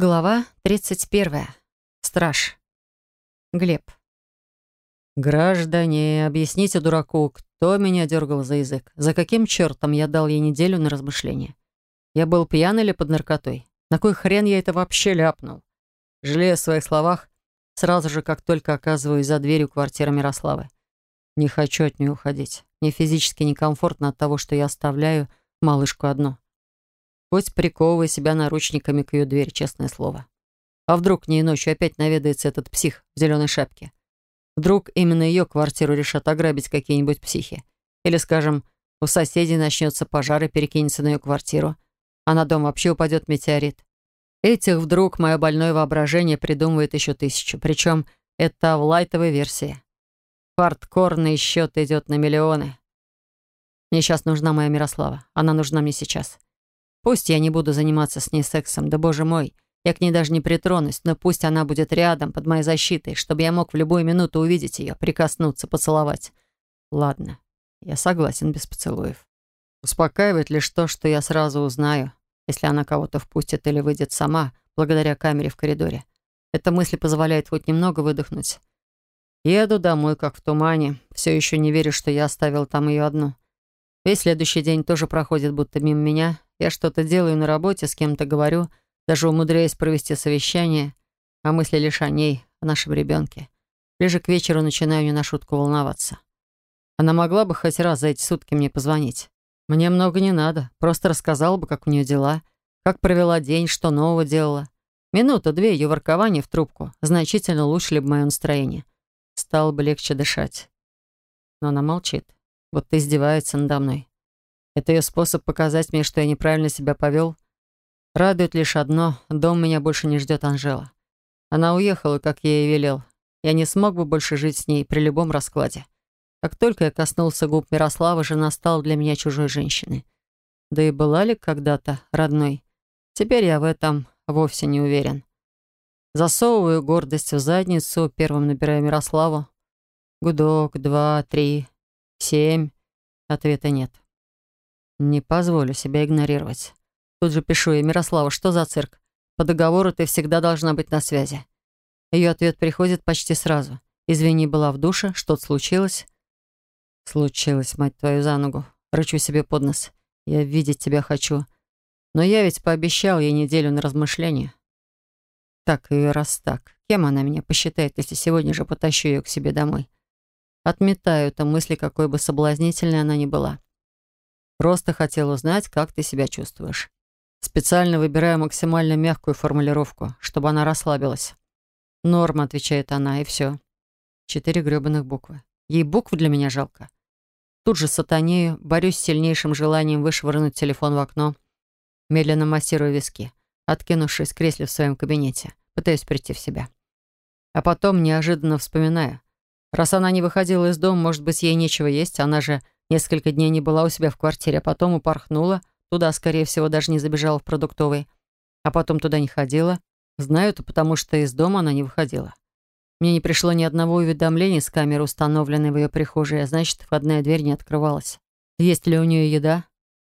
Глава 31. Страж. Глеб. «Граждане, объясните дураку, кто меня дергал за язык? За каким чертом я дал ей неделю на размышление? Я был пьян или под наркотой? На кой хрен я это вообще ляпнул? Жалею о своих словах, сразу же, как только оказываюсь за дверью квартиры Мирославы. Не хочу от нее уходить. Мне физически некомфортно от того, что я оставляю малышку одну. Хоть приковывай себя наручниками к ее двери, честное слово. А вдруг не ночью опять наведается этот псих в зеленой шапке? Вдруг именно ее квартиру решат ограбить какие-нибудь психи? Или, скажем, у соседей начнется пожар и перекинется на ее квартиру, а на дом вообще упадет метеорит. Этих вдруг мое больное воображение придумывает еще тысячу. Причем это в лайтовой версии. Хардкорный счет идет на миллионы. Мне сейчас нужна моя Мирослава. Она нужна мне сейчас. Пусть я не буду заниматься с ней сексом, да боже мой, я к ней даже не притронусь, но пусть она будет рядом, под моей защитой, чтобы я мог в любую минуту увидеть ее, прикоснуться, поцеловать. Ладно, я согласен без поцелуев. Успокаивает лишь то, что я сразу узнаю, если она кого-то впустит или выйдет сама, благодаря камере в коридоре. Эта мысль позволяет хоть немного выдохнуть. Еду домой, как в тумане. Все еще не верю, что я оставил там ее одну. Весь следующий день тоже проходит будто мимо меня, я что-то делаю на работе, с кем-то говорю, даже умудряюсь провести совещание, а мысли лишь о ней, о нашем ребенке. Ближе к вечеру начинаю не на шутку волноваться. Она могла бы хоть раз за эти сутки мне позвонить. Мне много не надо, просто рассказала бы, как у нее дела, как провела день, что нового делала. Минута-две ее воркования в трубку значительно улучшили бы мое настроение. Стало бы легче дышать. Но она молчит, вот издевается надо мной. Это ее способ показать мне, что я неправильно себя повел. Радует лишь одно — дом меня больше не ждет Анжела. Она уехала, как я ей велел. Я не смог бы больше жить с ней при любом раскладе. Как только я коснулся губ Мирославы, жена стала для меня чужой женщиной. Да и была ли когда-то родной? Теперь я в этом вовсе не уверен. Засовываю гордость в задницу, первым набираю Мирославу. Гудок, два, три, семь. Ответа нет. Не позволю себя игнорировать. Тут же пишу ей, Мирослава, что за цирк? По договору ты всегда должна быть на связи. Ее ответ приходит почти сразу. Извини, была в душе, что-то случилось. Случилось, мать твою, за ногу. Рычу себе под нос. Я видеть тебя хочу. Но я ведь пообещал ей неделю на размышление. Так и раз так. Кем она меня посчитает, если сегодня же потащу ее к себе домой? Отметаю эту мысль, какой бы соблазнительной она ни была. Просто хотел узнать, как ты себя чувствуешь. Специально выбираю максимально мягкую формулировку, чтобы она расслабилась. «Норм», — отвечает она, и все. Четыре грёбаных буквы. Ей букв для меня жалко. Тут же сатанею, борюсь с сильнейшим желанием вышвырнуть телефон в окно. Медленно массирую виски, откинувшись в кресле в своем кабинете. Пытаюсь прийти в себя. А потом неожиданно вспоминаю. Раз она не выходила из дома, может быть, ей нечего есть, она же Несколько дней не была у себя в квартире, а потом упорхнула. Туда, скорее всего, даже не забежала в продуктовый. А потом туда не ходила. Знаю это, потому что из дома она не выходила. Мне не пришло ни одного уведомления с камеры, установленной в ее прихожей, а значит, входная дверь не открывалась. Есть ли у нее еда?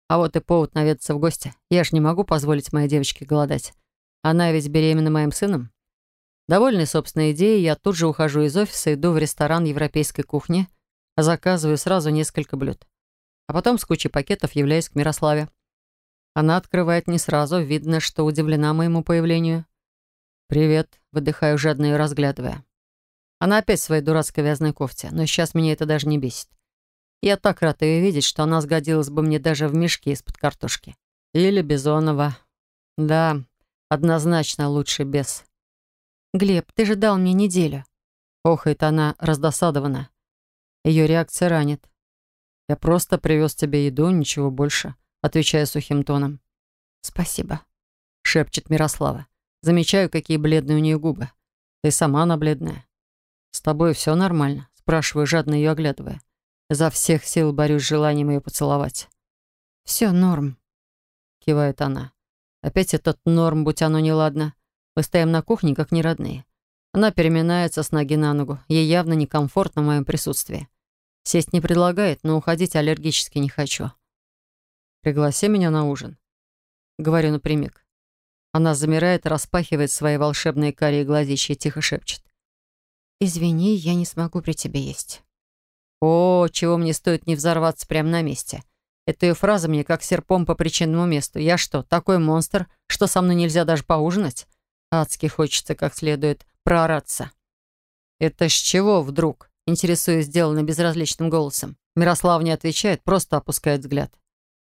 А вот и повод наведаться в гости. Я же не могу позволить моей девочке голодать. Она ведь беременна моим сыном. Довольный собственной идеей, я тут же ухожу из офиса, иду в ресторан европейской кухни — Заказываю сразу несколько блюд. А потом с кучей пакетов являюсь к Мирославе. Она открывает не сразу, видно, что удивлена моему появлению. «Привет», — выдыхаю, жадно ее разглядывая. Она опять в своей дурацкой вязаной кофте, но сейчас меня это даже не бесит. Я так рад ее видеть, что она сгодилась бы мне даже в мешке из-под картошки. Или Бизонова. Да, однозначно лучше без. «Глеб, ты же дал мне неделю». Охает она раздосадованно. Ее реакция ранит. «Я просто привез тебе еду, ничего больше», отвечая сухим тоном. «Спасибо», — шепчет Мирослава. Замечаю, какие бледные у нее губы. Ты сама она бледная. «С тобой все нормально?» Спрашиваю, жадно ее оглядывая. За всех сил борюсь с желанием ее поцеловать. «Все норм», — кивает она. Опять этот норм, будь оно неладно. Мы стоим на кухне, как неродные. Она переминается с ноги на ногу. Ей явно некомфортно в моем присутствии. Сесть не предлагает, но уходить аллергически не хочу. «Пригласи меня на ужин», — говорю напрямик. Она замирает, распахивает свои волшебные карие глазища и тихо шепчет. «Извини, я не смогу при тебе есть». О, чего мне стоит не взорваться прямо на месте. Эта ее фраза мне как серпом по причинному месту. Я что, такой монстр, что со мной нельзя даже поужинать? Адски хочется как следует проораться. «Это с чего вдруг?» Интересуюсь сделанно безразличным голосом. Мирослав не отвечает, просто опускает взгляд.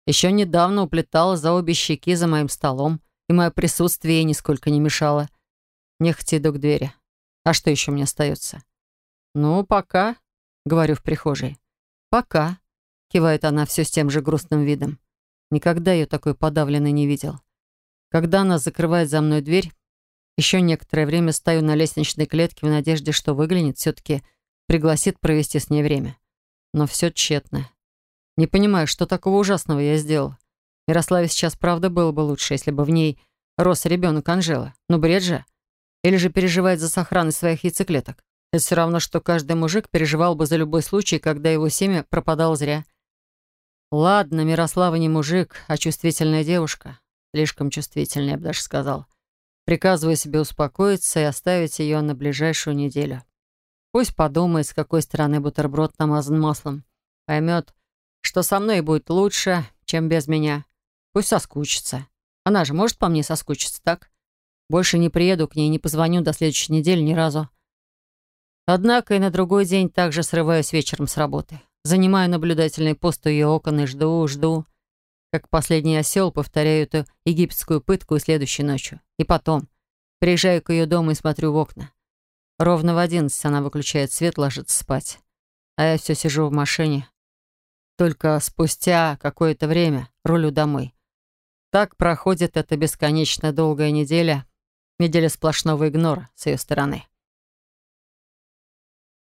Еще недавно уплетала за обе щеки за моим столом, и мое присутствие ей нисколько не мешало. Нехотя иду к двери. А что еще мне остается? «Ну, пока», — говорю в прихожей. «Пока», — кивает она все с тем же грустным видом. Никогда ее такой подавленной не видел. Когда она закрывает за мной дверь, еще некоторое время стою на лестничной клетке в надежде, что выглянет, все-таки пригласит провести с ней время. Но все тщетно. Не понимаю, что такого ужасного я сделал. Мирославе сейчас правда было бы лучше, если бы в ней рос ребенок Анжела. Ну, бред же. Или же переживает за сохранность своих яйцеклеток. Это все равно, что каждый мужик переживал бы за любой случай, когда его семя пропадало зря. Ладно, Мирослава не мужик, а чувствительная девушка. Слишком чувствительная, я бы даже сказал. Приказываю себе успокоиться и оставить ее на ближайшую неделю. Пусть подумает, с какой стороны бутерброд намазан маслом. Поймет, что со мной будет лучше, чем без меня. Пусть соскучится. Она же может по мне соскучиться, так? Больше не приеду к ней, не позвоню до следующей недели ни разу. Однако и на другой день также срываюсь вечером с работы. Занимаю наблюдательный пост у ее окон и жду, жду как последний осел, повторяю эту египетскую пытку и следующей ночью. И потом приезжаю к ее дому и смотрю в окна. Ровно в одиннадцать она выключает свет, ложится спать. А я все сижу в машине. Только спустя какое-то время рулю домой. Так проходит эта бесконечно долгая неделя, неделя сплошного игнора с ее стороны.